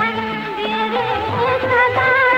मंदिर सदा